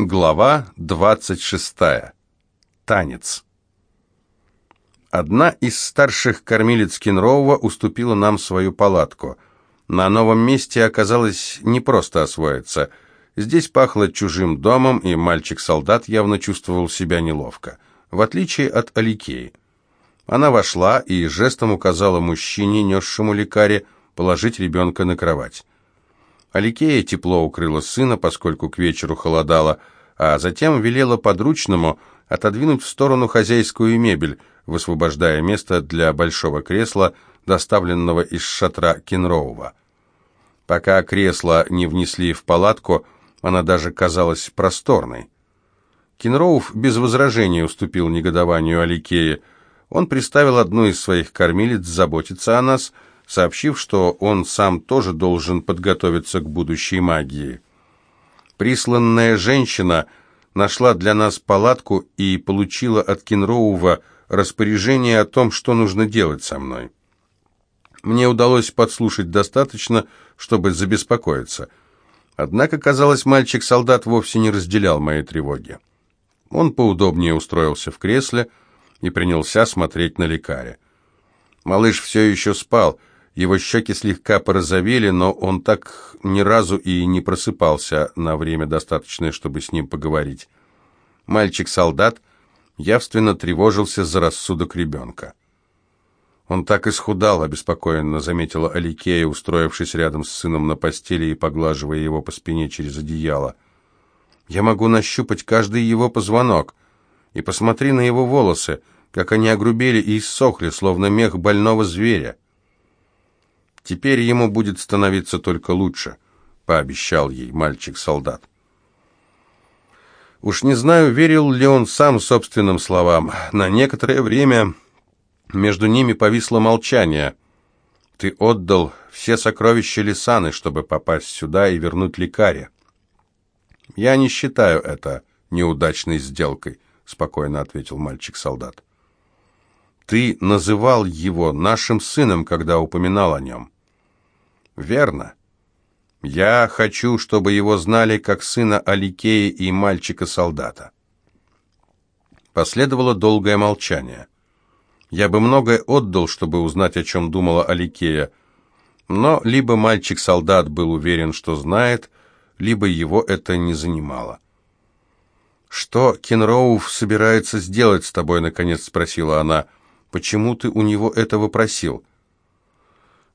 Глава 26. Танец. Одна из старших кормилиц Кенроува уступила нам свою палатку. На новом месте оказалось не просто освоиться. Здесь пахло чужим домом, и мальчик-солдат явно чувствовал себя неловко, в отличие от Аликеи. Она вошла и жестом указала мужчине, несшему лекаре, положить ребенка на кровать. Аликея тепло укрыла сына, поскольку к вечеру холодало, а затем велела подручному отодвинуть в сторону хозяйскую мебель, высвобождая место для большого кресла, доставленного из шатра Кенроува. Пока кресло не внесли в палатку, она даже казалась просторной. Кенроув без возражений уступил негодованию Аликея. Он приставил одну из своих кормилиц заботиться о нас – сообщив, что он сам тоже должен подготовиться к будущей магии. Присланная женщина нашла для нас палатку и получила от Кенроува распоряжение о том, что нужно делать со мной. Мне удалось подслушать достаточно, чтобы забеспокоиться. Однако, казалось, мальчик-солдат вовсе не разделял моей тревоги. Он поудобнее устроился в кресле и принялся смотреть на лекаря. Малыш все еще спал, его щеки слегка порозовели, но он так ни разу и не просыпался на время достаточное, чтобы с ним поговорить. Мальчик-солдат явственно тревожился за рассудок ребенка. «Он так исхудал», — обеспокоенно заметила Аликея, устроившись рядом с сыном на постели и поглаживая его по спине через одеяло. «Я могу нащупать каждый его позвонок. И посмотри на его волосы, как они огрубели и иссохли, словно мех больного зверя». Теперь ему будет становиться только лучше, пообещал ей мальчик-солдат. Уж не знаю, верил ли он сам собственным словам. На некоторое время между ними повисло молчание. Ты отдал все сокровища Лисаны, чтобы попасть сюда и вернуть лекаря. Я не считаю это неудачной сделкой, спокойно ответил мальчик-солдат. Ты называл его нашим сыном, когда упоминал о нем. «Верно. Я хочу, чтобы его знали как сына Аликея и мальчика-солдата». Последовало долгое молчание. Я бы многое отдал, чтобы узнать, о чем думала Аликея, но либо мальчик-солдат был уверен, что знает, либо его это не занимало. «Что Кенроуф собирается сделать с тобой?» — наконец спросила она. «Почему ты у него этого просил?»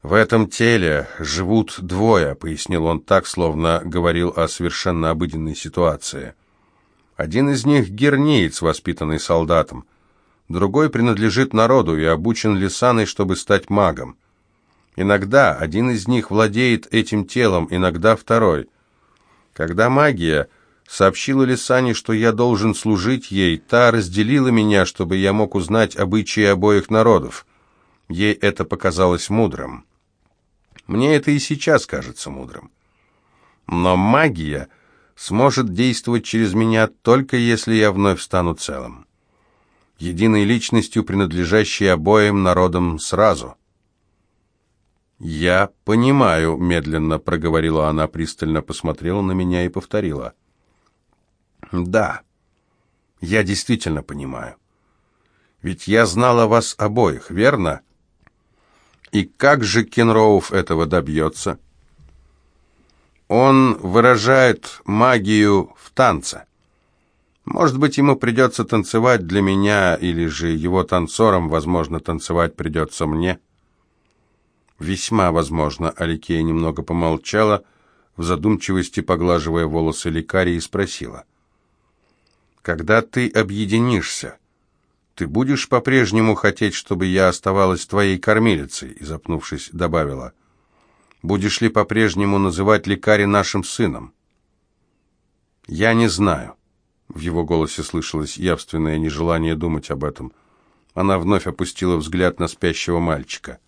«В этом теле живут двое», — пояснил он так, словно говорил о совершенно обыденной ситуации. «Один из них — гернеец, воспитанный солдатом. Другой принадлежит народу и обучен Лисаной, чтобы стать магом. Иногда один из них владеет этим телом, иногда второй. Когда магия сообщила Лисане, что я должен служить ей, та разделила меня, чтобы я мог узнать обычаи обоих народов. Ей это показалось мудрым». Мне это и сейчас кажется мудрым. Но магия сможет действовать через меня только если я вновь стану целым. Единой личностью, принадлежащей обоим народам сразу. «Я понимаю», — медленно проговорила она, пристально посмотрела на меня и повторила. «Да, я действительно понимаю. Ведь я знала вас обоих, верно?» И как же Кенроуф этого добьется? Он выражает магию в танце. Может быть, ему придется танцевать для меня, или же его танцором, возможно, танцевать придется мне. Весьма возможно, Аликея немного помолчала, в задумчивости поглаживая волосы лекаря, и спросила. «Когда ты объединишься, «Ты будешь по-прежнему хотеть, чтобы я оставалась твоей кормилицей?» и, запнувшись, добавила. «Будешь ли по-прежнему называть лекаря нашим сыном?» «Я не знаю». В его голосе слышалось явственное нежелание думать об этом. Она вновь опустила взгляд на спящего мальчика.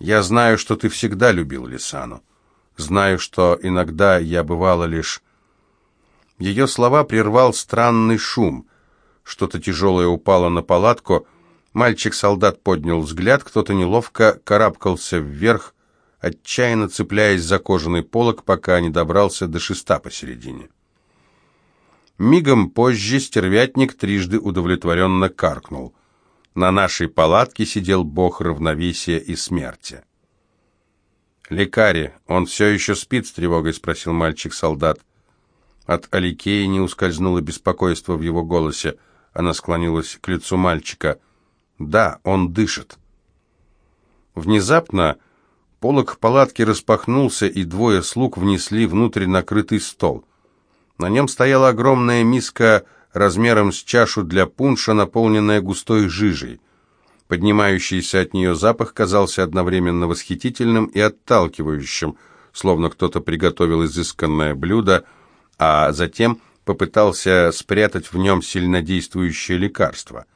«Я знаю, что ты всегда любил Лисану. Знаю, что иногда я бывала лишь...» Ее слова прервал странный шум — что-то тяжелое упало на палатку. Мальчик-солдат поднял взгляд, кто-то неловко карабкался вверх, отчаянно цепляясь за кожаный полог, пока не добрался до шеста посередине. Мигом позже стервятник трижды удовлетворенно каркнул. На нашей палатке сидел бог равновесия и смерти. «Лекари, он все еще спит с тревогой?» — спросил мальчик-солдат. От Аликеи не ускользнуло беспокойство в его голосе. Она склонилась к лицу мальчика. «Да, он дышит». Внезапно полог палатки распахнулся, и двое слуг внесли внутрь накрытый стол. На нем стояла огромная миска размером с чашу для пунша, наполненная густой жижей. Поднимающийся от нее запах казался одновременно восхитительным и отталкивающим, словно кто-то приготовил изысканное блюдо, а затем попытался спрятать в нем сильнодействующее лекарство.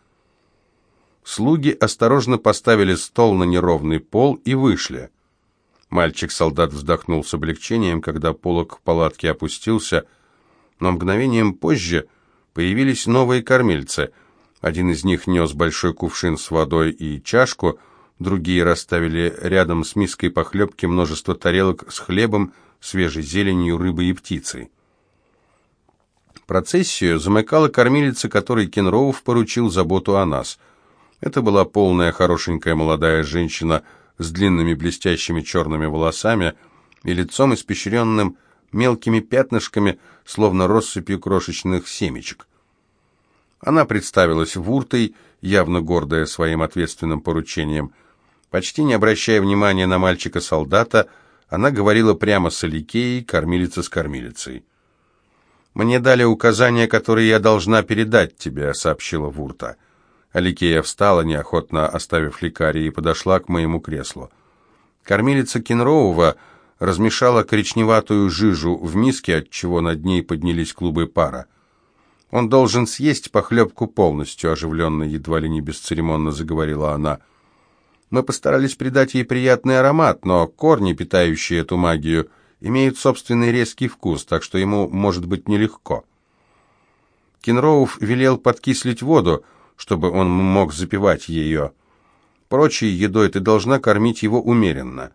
Слуги осторожно поставили стол на неровный пол и вышли. Мальчик-солдат вздохнул с облегчением, когда полог палатки опустился, но мгновением позже появились новые кормильцы. Один из них нес большой кувшин с водой и чашку, другие расставили рядом с миской похлебки множество тарелок с хлебом, свежей зеленью, рыбой и птицей. Процессию замыкала кормилица, которой Кенроуф поручил заботу о нас. Это была полная хорошенькая молодая женщина с длинными блестящими черными волосами и лицом испещренным мелкими пятнышками, словно россыпью крошечных семечек. Она представилась Вуртой, явно гордая своим ответственным поручением. Почти не обращая внимания на мальчика-солдата, она говорила прямо с Аликеей, кормилица с кормилицей. «Мне дали указания, которые я должна передать тебе», — сообщила Вурта. Аликея встала, неохотно оставив лекаря, и подошла к моему креслу. Кормилица Кенроува размешала коричневатую жижу в миске, от чего над ней поднялись клубы пара. «Он должен съесть похлебку полностью», — оживленно, едва ли не бесцеремонно заговорила она. «Мы постарались придать ей приятный аромат, но корни, питающие эту магию, имеют собственный резкий вкус, так что ему может быть нелегко». Кенроуф велел подкислить воду, чтобы он мог запивать ее. Прочей едой ты должна кормить его умеренно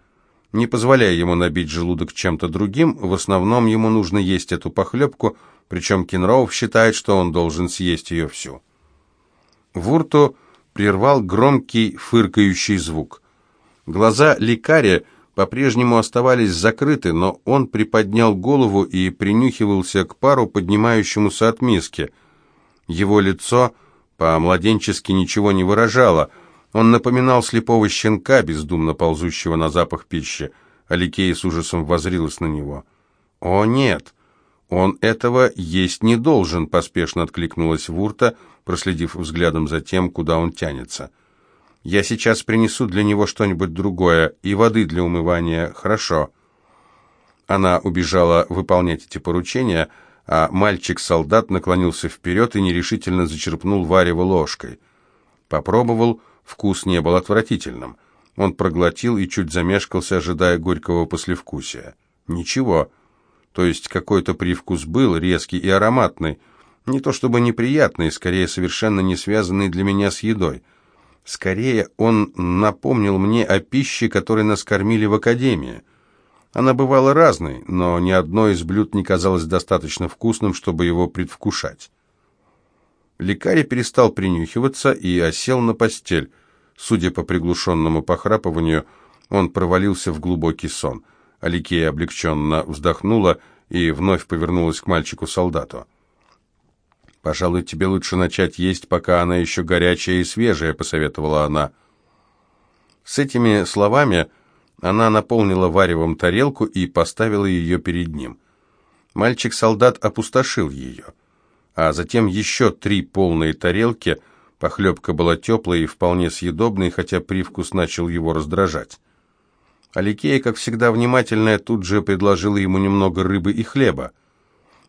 не позволяя ему набить желудок чем-то другим, в основном ему нужно есть эту похлебку, причем Кенроуф считает, что он должен съесть ее всю. Вурто прервал громкий фыркающий звук. Глаза лекаря по-прежнему оставались закрыты, но он приподнял голову и принюхивался к пару, поднимающемуся от миски. Его лицо по-младенчески ничего не выражало – он напоминал слепого щенка, бездумно ползущего на запах пищи. Аликея с ужасом возрилась на него. «О, нет! Он этого есть не должен!» — поспешно откликнулась Вурта, проследив взглядом за тем, куда он тянется. «Я сейчас принесу для него что-нибудь другое, и воды для умывания, хорошо?» Она убежала выполнять эти поручения, а мальчик-солдат наклонился вперед и нерешительно зачерпнул варево ложкой. Попробовал, Вкус не был отвратительным. Он проглотил и чуть замешкался, ожидая горького послевкусия. Ничего. То есть какой-то привкус был, резкий и ароматный. Не то чтобы неприятный, скорее совершенно не связанный для меня с едой. Скорее, он напомнил мне о пище, которой нас кормили в академии. Она бывала разной, но ни одно из блюд не казалось достаточно вкусным, чтобы его предвкушать. Лекарь перестал принюхиваться и осел на постель. Судя по приглушенному похрапыванию, он провалился в глубокий сон. Аликея облегченно вздохнула и вновь повернулась к мальчику-солдату. «Пожалуй, тебе лучше начать есть, пока она еще горячая и свежая», — посоветовала она. С этими словами она наполнила варевом тарелку и поставила ее перед ним. Мальчик-солдат опустошил ее, а затем еще три полные тарелки — Похлебка была теплой и вполне съедобной, хотя привкус начал его раздражать. Аликея, как всегда внимательная, тут же предложила ему немного рыбы и хлеба.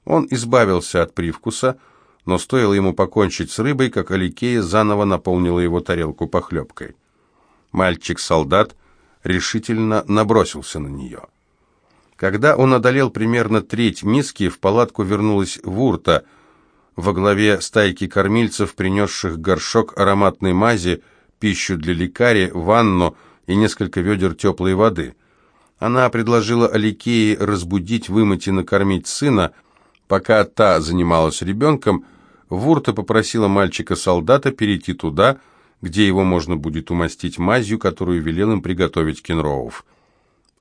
Он избавился от привкуса, но стоило ему покончить с рыбой, как Аликея заново наполнила его тарелку похлебкой. Мальчик-солдат решительно набросился на нее. Когда он одолел примерно треть миски, в палатку вернулась Вурта – во главе стайки кормильцев, принесших горшок ароматной мази, пищу для лекари, ванну и несколько ведер теплой воды. Она предложила Аликее разбудить, вымыть и накормить сына, Пока та занималась ребенком, Вурта попросила мальчика-солдата перейти туда, где его можно будет умастить мазью, которую велел им приготовить Кенроуф.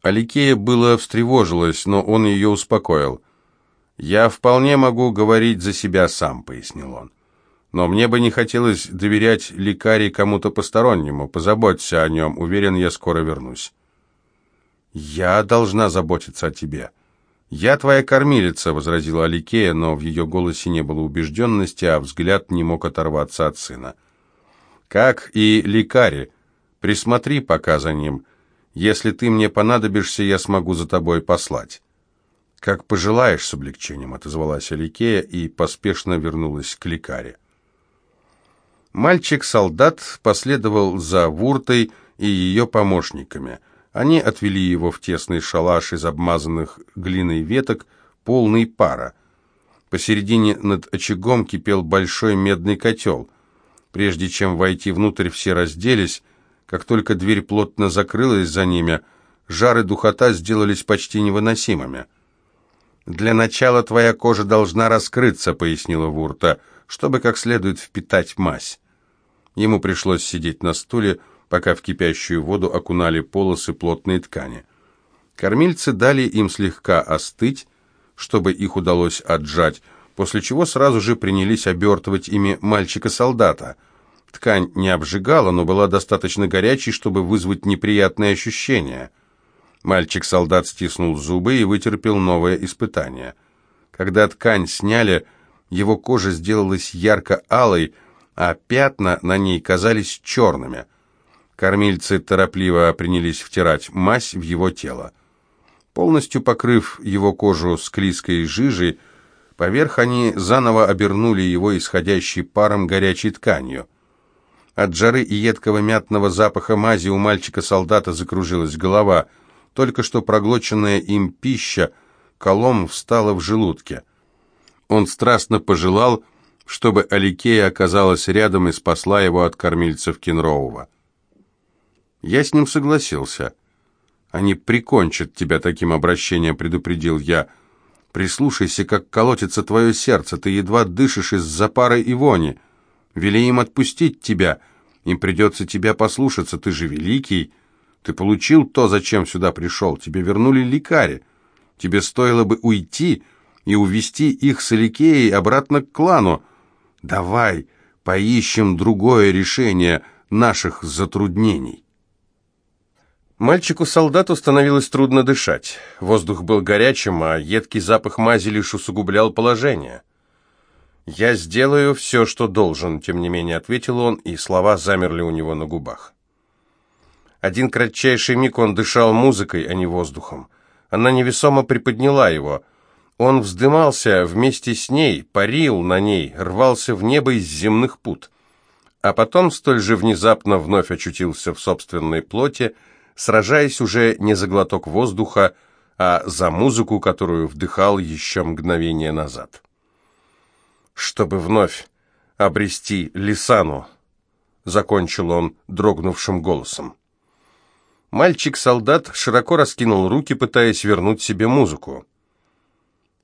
Аликея было встревожилась, но он ее успокоил. «Я вполне могу говорить за себя сам», — пояснил он. «Но мне бы не хотелось доверять лекаре кому-то постороннему. Позаботься о нем, уверен, я скоро вернусь». «Я должна заботиться о тебе». «Я твоя кормилица», — возразила Аликея, но в ее голосе не было убежденности, а взгляд не мог оторваться от сына. «Как и лекари. Присмотри пока за ним. Если ты мне понадобишься, я смогу за тобой послать». «Как пожелаешь», — с облегчением отозвалась Аликея и поспешно вернулась к лекаре. Мальчик-солдат последовал за Вуртой и ее помощниками. Они отвели его в тесный шалаш из обмазанных глиной веток, полный пара. Посередине над очагом кипел большой медный котел. Прежде чем войти внутрь, все разделись. Как только дверь плотно закрылась за ними, жар и духота сделались почти невыносимыми. «Для начала твоя кожа должна раскрыться», — пояснила Вурта, «чтобы как следует впитать мазь». Ему пришлось сидеть на стуле, пока в кипящую воду окунали полосы плотной ткани. Кормильцы дали им слегка остыть, чтобы их удалось отжать, после чего сразу же принялись обертывать ими мальчика-солдата. Ткань не обжигала, но была достаточно горячей, чтобы вызвать неприятные ощущения — Мальчик-солдат стиснул зубы и вытерпел новое испытание. Когда ткань сняли, его кожа сделалась ярко-алой, а пятна на ней казались черными. Кормильцы торопливо принялись втирать мазь в его тело. Полностью покрыв его кожу склизкой жижей, поверх они заново обернули его исходящей паром горячей тканью. От жары и едкого мятного запаха мази у мальчика-солдата закружилась голова — только что проглоченная им пища колом встала в желудке. Он страстно пожелал, чтобы Аликея оказалась рядом и спасла его от кормильцев Кенроува. Я с ним согласился. «Они прикончат тебя таким обращением», — предупредил я. «Прислушайся, как колотится твое сердце, ты едва дышишь из-за пары и вони. Вели им отпустить тебя, им придется тебя послушаться, ты же великий». Ты получил то, зачем сюда пришел. Тебе вернули лекари. Тебе стоило бы уйти и увести их с Эликеей обратно к клану. Давай поищем другое решение наших затруднений. Мальчику-солдату становилось трудно дышать. Воздух был горячим, а едкий запах мази лишь усугублял положение. «Я сделаю все, что должен», — тем не менее ответил он, и слова замерли у него на губах. Один кратчайший миг он дышал музыкой, а не воздухом. Она невесомо приподняла его. Он вздымался вместе с ней, парил на ней, рвался в небо из земных пут. А потом столь же внезапно вновь очутился в собственной плоти, сражаясь уже не за глоток воздуха, а за музыку, которую вдыхал еще мгновение назад. Чтобы вновь обрести Лисану, закончил он дрогнувшим голосом. Мальчик-солдат широко раскинул руки, пытаясь вернуть себе музыку.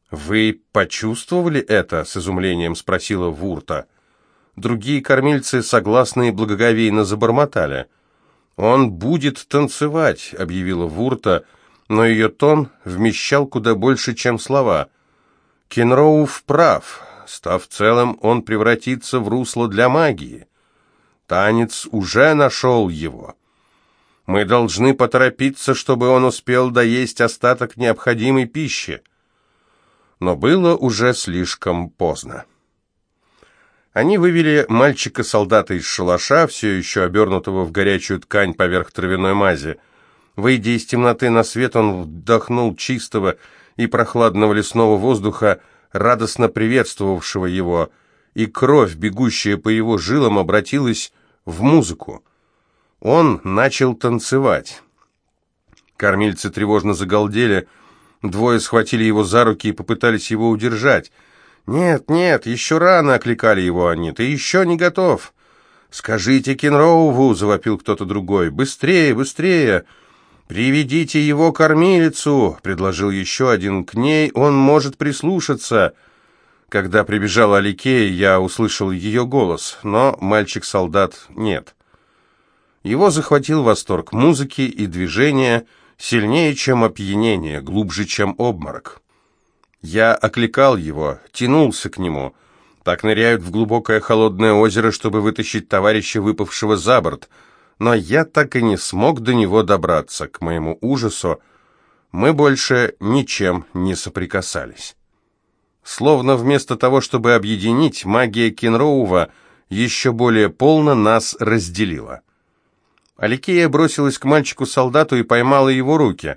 «Вы почувствовали это?» — с изумлением спросила Вурта. Другие кормильцы, согласные, благоговейно забормотали. «Он будет танцевать», — объявила Вурта, но ее тон вмещал куда больше, чем слова. Кенроуф прав. Став целым, он превратится в русло для магии. Танец уже нашел его. Мы должны поторопиться, чтобы он успел доесть остаток необходимой пищи. Но было уже слишком поздно. Они вывели мальчика-солдата из шалаша, все еще обернутого в горячую ткань поверх травяной мази. Выйдя из темноты на свет, он вдохнул чистого и прохладного лесного воздуха, радостно приветствовавшего его, и кровь, бегущая по его жилам, обратилась в музыку. Он начал танцевать. Кормильцы тревожно загалдели, двое схватили его за руки и попытались его удержать. «Нет, нет, еще рано!» — окликали его они. «Ты еще не готов!» «Скажите Кенроуву!» — завопил кто-то другой. «Быстрее, быстрее!» «Приведите его кормилицу!» — предложил еще один. «К ней он может прислушаться!» Когда прибежала Аликея, я услышал ее голос, но мальчик-солдат нет. Его захватил восторг музыки и движения, сильнее, чем опьянение, глубже, чем обморок. Я окликал его, тянулся к нему. Так ныряют в глубокое холодное озеро, чтобы вытащить товарища, выпавшего за борт. Но я так и не смог до него добраться. К моему ужасу мы больше ничем не соприкасались. Словно вместо того, чтобы объединить, магия Кенроува еще более полно нас разделила. Аликея бросилась к мальчику-солдату и поймала его руки.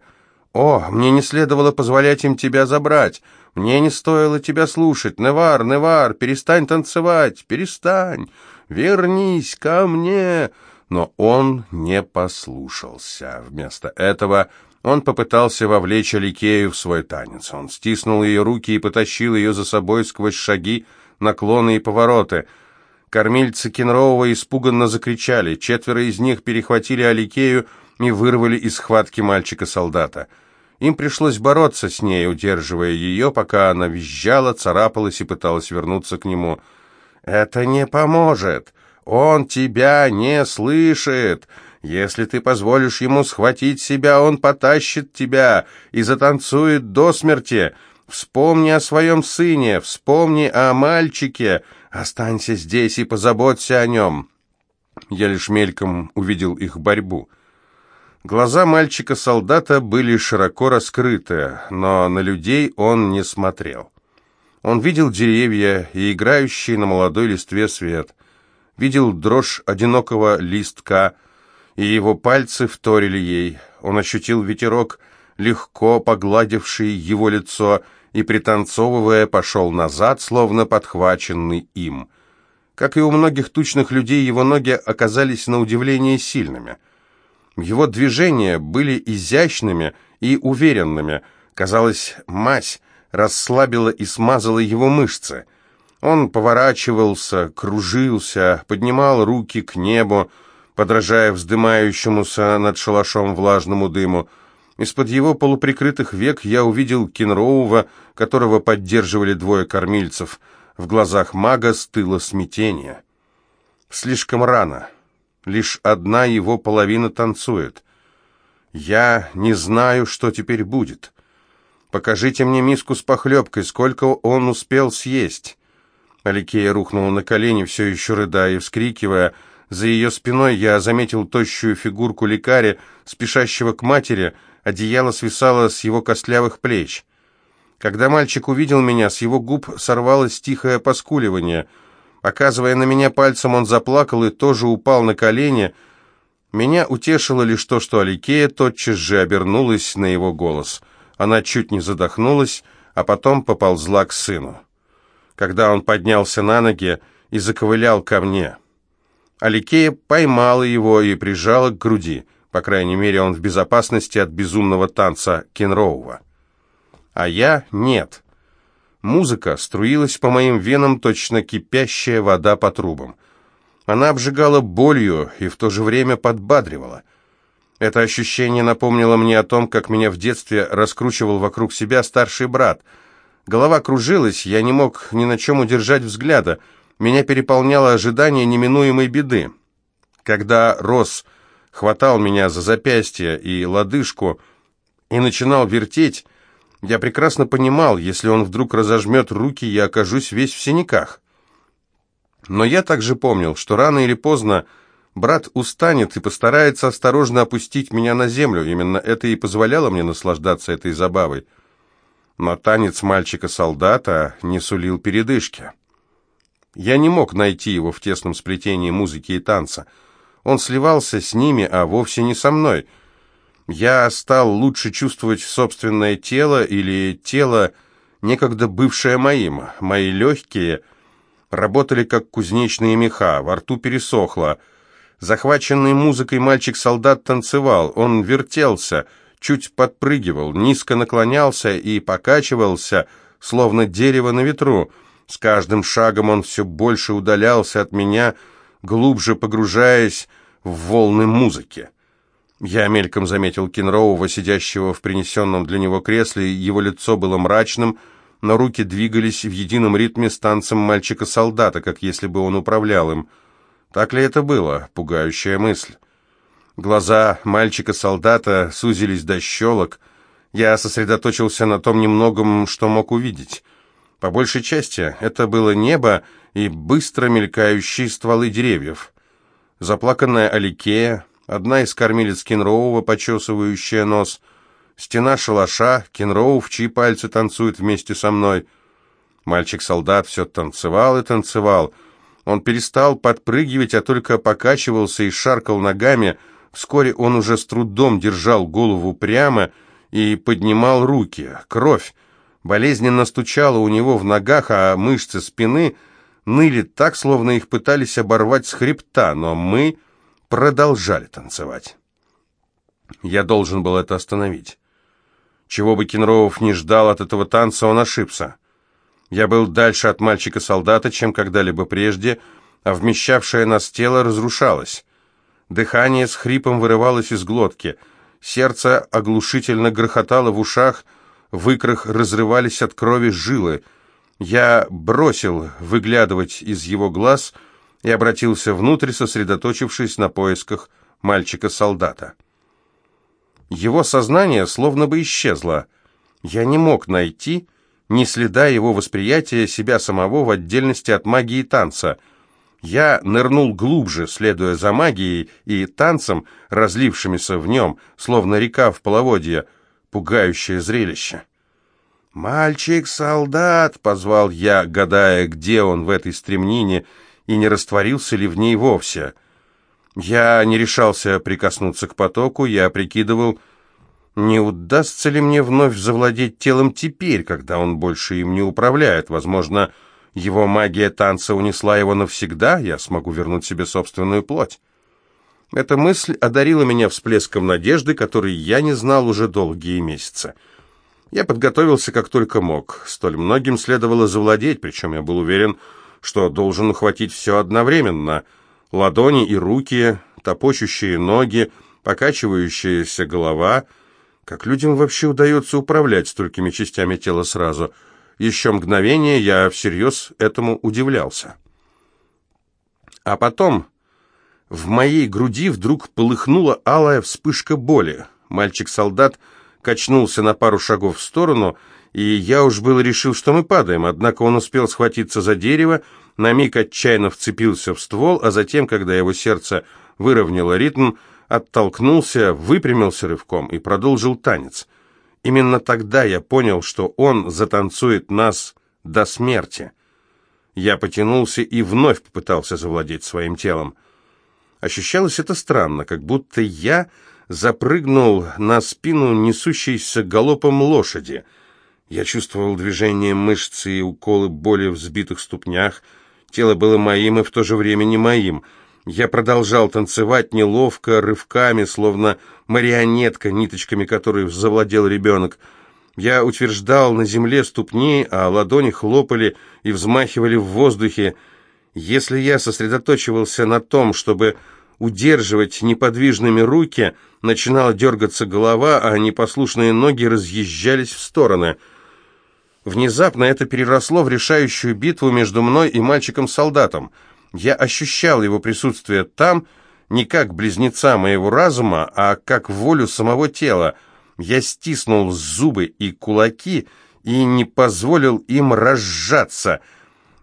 «О, мне не следовало позволять им тебя забрать! Мне не стоило тебя слушать! Невар, Невар, перестань танцевать! Перестань! Вернись ко мне!» Но он не послушался. Вместо этого он попытался вовлечь Аликею в свой танец. Он стиснул ее руки и потащил ее за собой сквозь шаги, наклоны и повороты. Кормильцы Кенрового испуганно закричали. Четверо из них перехватили Аликею и вырвали из схватки мальчика-солдата. Им пришлось бороться с ней, удерживая ее, пока она визжала, царапалась и пыталась вернуться к нему. «Это не поможет! Он тебя не слышит!» Если ты позволишь ему схватить себя, он потащит тебя и затанцует до смерти. Вспомни о своем сыне, вспомни о мальчике. Останься здесь и позаботься о нем». Я лишь мельком увидел их борьбу. Глаза мальчика-солдата были широко раскрыты, но на людей он не смотрел. Он видел деревья и играющий на молодой листве свет, видел дрожь одинокого листка, и его пальцы вторили ей. Он ощутил ветерок, легко погладивший его лицо, и, пританцовывая, пошел назад, словно подхваченный им. Как и у многих тучных людей, его ноги оказались на удивление сильными. Его движения были изящными и уверенными. Казалось, мазь расслабила и смазала его мышцы. Он поворачивался, кружился, поднимал руки к небу, подражая вздымающемуся над шалашом влажному дыму. Из-под его полуприкрытых век я увидел Кенроува, которого поддерживали двое кормильцев. В глазах мага стыло смятение. Слишком рано. Лишь одна его половина танцует. Я не знаю, что теперь будет. Покажите мне миску с похлебкой, сколько он успел съесть. Аликея рухнула на колени, все еще рыдая и вскрикивая, — за ее спиной я заметил тощую фигурку лекаря, спешащего к матери, одеяло свисало с его костлявых плеч. Когда мальчик увидел меня, с его губ сорвалось тихое поскуливание. Оказывая на меня пальцем, он заплакал и тоже упал на колени. Меня утешило лишь то, что Аликея тотчас же обернулась на его голос. Она чуть не задохнулась, а потом поползла к сыну. Когда он поднялся на ноги и заковылял ко мне... Аликея поймала его и прижала к груди. По крайней мере, он в безопасности от безумного танца Кенроува. А я нет. Музыка струилась по моим венам, точно кипящая вода по трубам. Она обжигала болью и в то же время подбадривала. Это ощущение напомнило мне о том, как меня в детстве раскручивал вокруг себя старший брат. Голова кружилась, я не мог ни на чем удержать взгляда — меня переполняло ожидание неминуемой беды. Когда Рос хватал меня за запястье и лодыжку и начинал вертеть, я прекрасно понимал, если он вдруг разожмет руки, я окажусь весь в синяках. Но я также помнил, что рано или поздно брат устанет и постарается осторожно опустить меня на землю. Именно это и позволяло мне наслаждаться этой забавой. Но танец мальчика-солдата не сулил передышки. Я не мог найти его в тесном сплетении музыки и танца. Он сливался с ними, а вовсе не со мной. Я стал лучше чувствовать собственное тело или тело, некогда бывшее моим. Мои легкие работали как кузнечные меха, во рту пересохло. Захваченный музыкой мальчик-солдат танцевал, он вертелся, чуть подпрыгивал, низко наклонялся и покачивался, словно дерево на ветру. С каждым шагом он все больше удалялся от меня, глубже погружаясь в волны музыки. Я мельком заметил Кенроува, сидящего в принесенном для него кресле, его лицо было мрачным, но руки двигались в едином ритме с танцем мальчика-солдата, как если бы он управлял им. Так ли это было? Пугающая мысль. Глаза мальчика-солдата сузились до щелок. Я сосредоточился на том немногом, что мог увидеть. По большей части это было небо и быстро мелькающие стволы деревьев. Заплаканная Аликея, одна из кормилец Кенроува, почесывающая нос, стена шалаша, Кенроув, чьи пальцы танцуют вместе со мной. Мальчик-солдат все танцевал и танцевал. Он перестал подпрыгивать, а только покачивался и шаркал ногами, Вскоре он уже с трудом держал голову прямо и поднимал руки. Кровь болезненно стучала у него в ногах, а мышцы спины ныли так, словно их пытались оборвать с хребта, но мы продолжали танцевать. Я должен был это остановить. Чего бы Кенровов не ждал от этого танца, он ошибся. Я был дальше от мальчика-солдата, чем когда-либо прежде, а вмещавшее нас тело разрушалось. Дыхание с хрипом вырывалось из глотки. Сердце оглушительно грохотало в ушах, в икрах разрывались от крови жилы. Я бросил выглядывать из его глаз и обратился внутрь, сосредоточившись на поисках мальчика-солдата. Его сознание словно бы исчезло. Я не мог найти ни следа его восприятия себя самого в отдельности от магии танца — я нырнул глубже, следуя за магией и танцем, разлившимися в нем, словно река в половодье, пугающее зрелище. «Мальчик-солдат!» — позвал я, гадая, где он в этой стремнине, и не растворился ли в ней вовсе. Я не решался прикоснуться к потоку, я прикидывал, не удастся ли мне вновь завладеть телом теперь, когда он больше им не управляет, возможно, — его магия танца унесла его навсегда, я смогу вернуть себе собственную плоть. Эта мысль одарила меня всплеском надежды, который я не знал уже долгие месяцы. Я подготовился как только мог. Столь многим следовало завладеть, причем я был уверен, что должен ухватить все одновременно. Ладони и руки, топочущие ноги, покачивающаяся голова. Как людям вообще удается управлять столькими частями тела сразу – еще мгновение я всерьез этому удивлялся. А потом в моей груди вдруг полыхнула алая вспышка боли. Мальчик-солдат качнулся на пару шагов в сторону, и я уж было решил, что мы падаем, однако он успел схватиться за дерево, на миг отчаянно вцепился в ствол, а затем, когда его сердце выровняло ритм, оттолкнулся, выпрямился рывком и продолжил танец — Именно тогда я понял, что он затанцует нас до смерти. Я потянулся и вновь попытался завладеть своим телом. Ощущалось это странно, как будто я запрыгнул на спину несущейся галопом лошади. Я чувствовал движение мышц и уколы боли в сбитых ступнях. Тело было моим и в то же время не моим — я продолжал танцевать неловко, рывками, словно марионетка, ниточками которой завладел ребенок. Я утверждал на земле ступни, а ладони хлопали и взмахивали в воздухе. Если я сосредоточивался на том, чтобы удерживать неподвижными руки, начинала дергаться голова, а непослушные ноги разъезжались в стороны. Внезапно это переросло в решающую битву между мной и мальчиком-солдатом — я ощущал его присутствие там не как близнеца моего разума, а как волю самого тела. Я стиснул зубы и кулаки и не позволил им разжаться.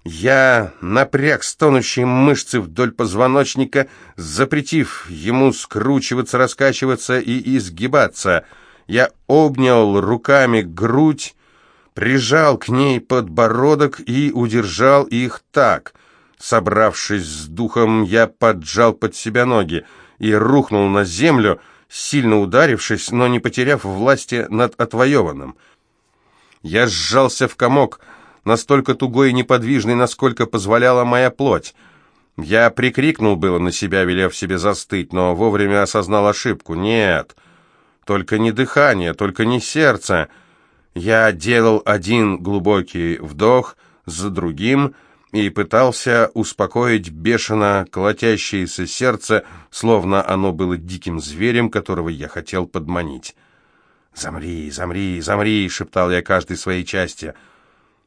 Я напряг стонущие мышцы вдоль позвоночника, запретив ему скручиваться, раскачиваться и изгибаться. Я обнял руками грудь, прижал к ней подбородок и удержал их так — Собравшись с духом, я поджал под себя ноги и рухнул на землю, сильно ударившись, но не потеряв власти над отвоеванным. Я сжался в комок, настолько тугой и неподвижный, насколько позволяла моя плоть. Я прикрикнул было на себя, велев себе застыть, но вовремя осознал ошибку. Нет, только не дыхание, только не сердце. Я делал один глубокий вдох за другим — и пытался успокоить бешено колотящееся сердце, словно оно было диким зверем, которого я хотел подманить. «Замри, замри, замри!» — шептал я каждой своей части.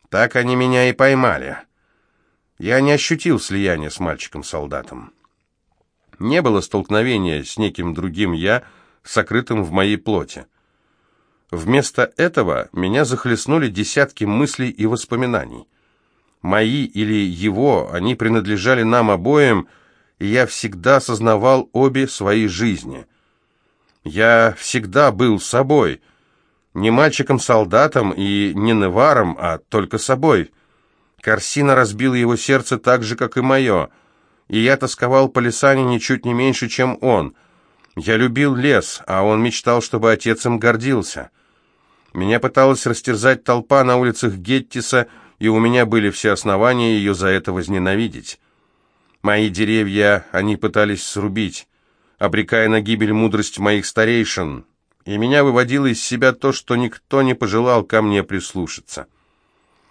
Так они меня и поймали. Я не ощутил слияния с мальчиком-солдатом. Не было столкновения с неким другим «я», сокрытым в моей плоти. Вместо этого меня захлестнули десятки мыслей и воспоминаний. Мои или его, они принадлежали нам обоим, и я всегда осознавал обе свои жизни. Я всегда был собой, не мальчиком-солдатом и не Неваром, а только собой. Корсина разбила его сердце так же, как и мое, и я тосковал по Лисане ничуть не меньше, чем он. Я любил лес, а он мечтал, чтобы отец им гордился. Меня пыталась растерзать толпа на улицах Геттиса, и у меня были все основания ее за это возненавидеть. Мои деревья они пытались срубить, обрекая на гибель мудрость моих старейшин, и меня выводило из себя то, что никто не пожелал ко мне прислушаться.